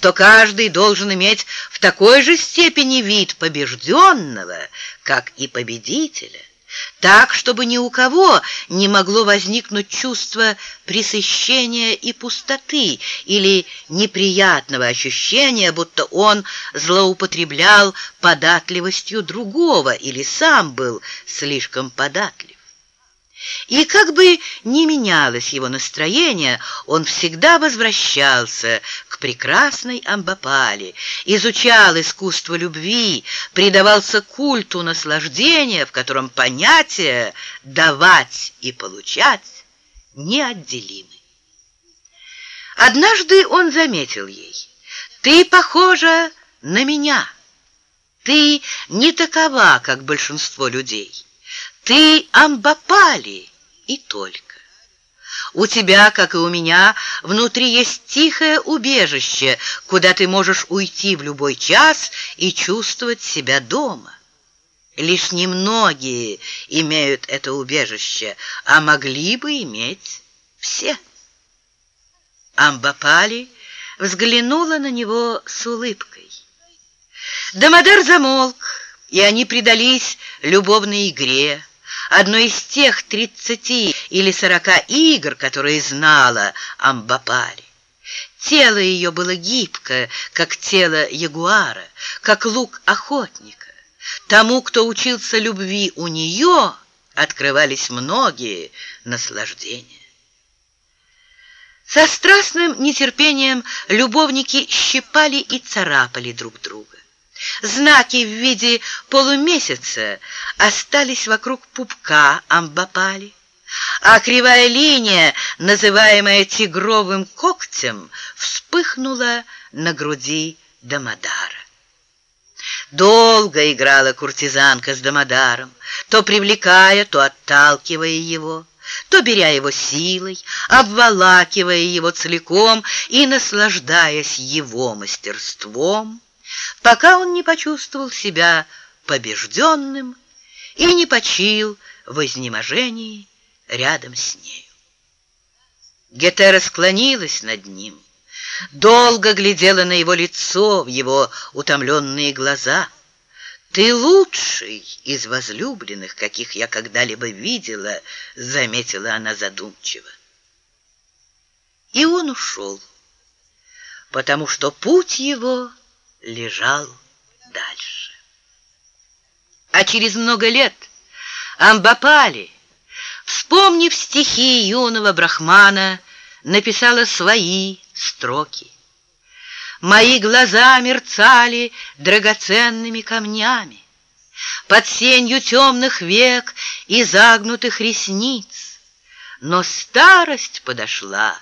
что каждый должен иметь в такой же степени вид побежденного, как и победителя так, чтобы ни у кого не могло возникнуть чувство пресыщения и пустоты или неприятного ощущения, будто он злоупотреблял податливостью другого или сам был слишком податлив. И как бы ни менялось его настроение, он всегда возвращался к прекрасной Амбапале, изучал искусство любви, предавался культу наслаждения, в котором понятия «давать» и «получать» неотделимы. Однажды он заметил ей, «Ты похожа на меня, ты не такова, как большинство людей». Ты Амбапали и только. У тебя, как и у меня, внутри есть тихое убежище, куда ты можешь уйти в любой час и чувствовать себя дома. Лишь немногие имеют это убежище, а могли бы иметь все. Амбапали взглянула на него с улыбкой. Дамадер замолк, и они предались любовной игре, одной из тех тридцати или сорока игр, которые знала Амбапали. Тело ее было гибкое, как тело ягуара, как лук охотника. Тому, кто учился любви у нее, открывались многие наслаждения. Со страстным нетерпением любовники щипали и царапали друг друга. Знаки в виде полумесяца остались вокруг пупка амбапали, а кривая линия, называемая тигровым когтем, вспыхнула на груди Дамодара. Долго играла куртизанка с Дамодаром, то привлекая, то отталкивая его, то беря его силой, обволакивая его целиком и наслаждаясь его мастерством, пока он не почувствовал себя побежденным и не почил в изнеможении рядом с нею. Гетера склонилась над ним, долго глядела на его лицо, в его утомленные глаза. «Ты лучший из возлюбленных, каких я когда-либо видела», — заметила она задумчиво. И он ушел, потому что путь его лежал дальше. А через много лет Амбапали, вспомнив стихи юного брахмана, написала свои строки. Мои глаза мерцали драгоценными камнями, Под сенью темных век и загнутых ресниц. Но старость подошла,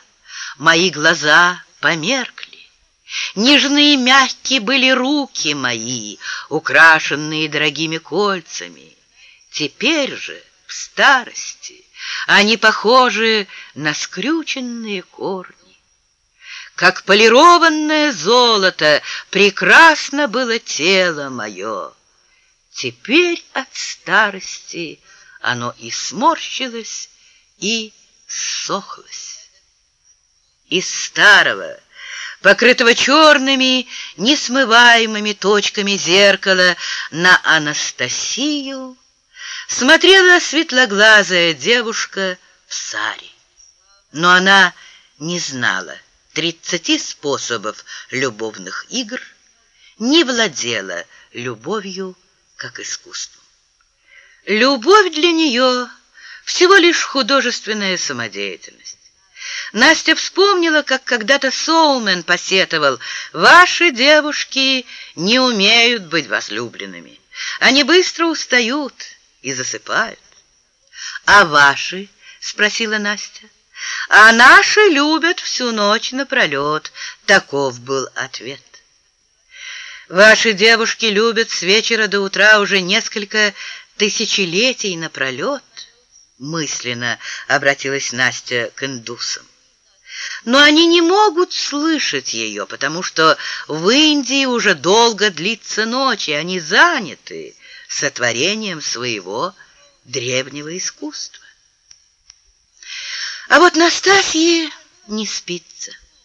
мои глаза померкли. Нежные мягкие были руки мои, украшенные дорогими кольцами. Теперь же, в старости, они похожи на скрюченные корни. Как полированное золото прекрасно было тело мое. Теперь от старости оно и сморщилось, и сохлось. Из старого, покрытого черными, несмываемыми точками зеркала, на Анастасию смотрела светлоглазая девушка в саре. Но она не знала тридцати способов любовных игр, не владела любовью как искусством. Любовь для нее всего лишь художественная самодеятельность. Настя вспомнила, как когда-то Соумен посетовал, «Ваши девушки не умеют быть возлюбленными. Они быстро устают и засыпают». «А ваши?» — спросила Настя. «А наши любят всю ночь напролет», — таков был ответ. «Ваши девушки любят с вечера до утра уже несколько тысячелетий напролет», — мысленно обратилась Настя к индусам но они не могут слышать ее, потому что в Индии уже долго длится ночь, и они заняты сотворением своего древнего искусства. А вот Настасье не спится.